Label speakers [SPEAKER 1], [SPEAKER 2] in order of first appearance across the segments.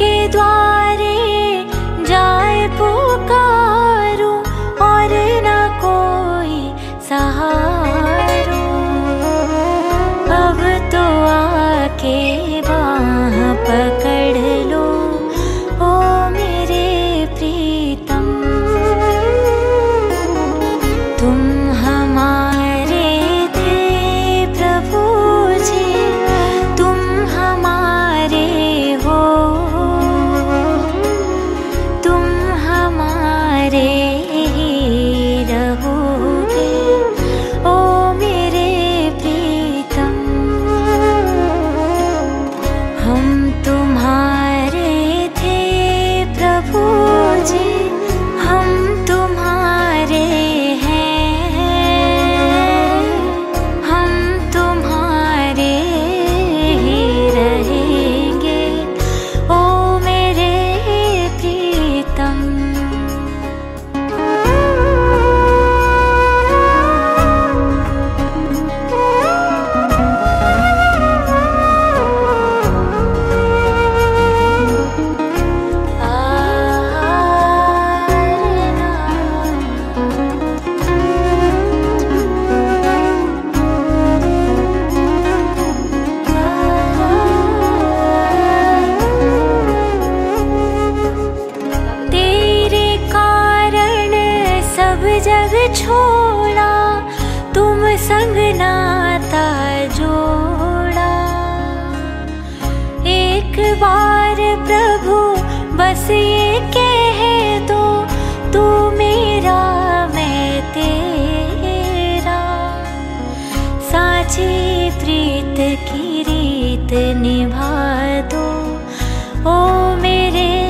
[SPEAKER 1] के द्वार जग छोड़ा, तुम संग नाता जोड़ा। एक बार प्रभु, बस ये कह दो, तू मेरा, मैं तेरा। साची प्रीत की रीत निभा दो, ओ मेरे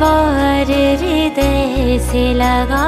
[SPEAKER 1] बार हृदय से लगा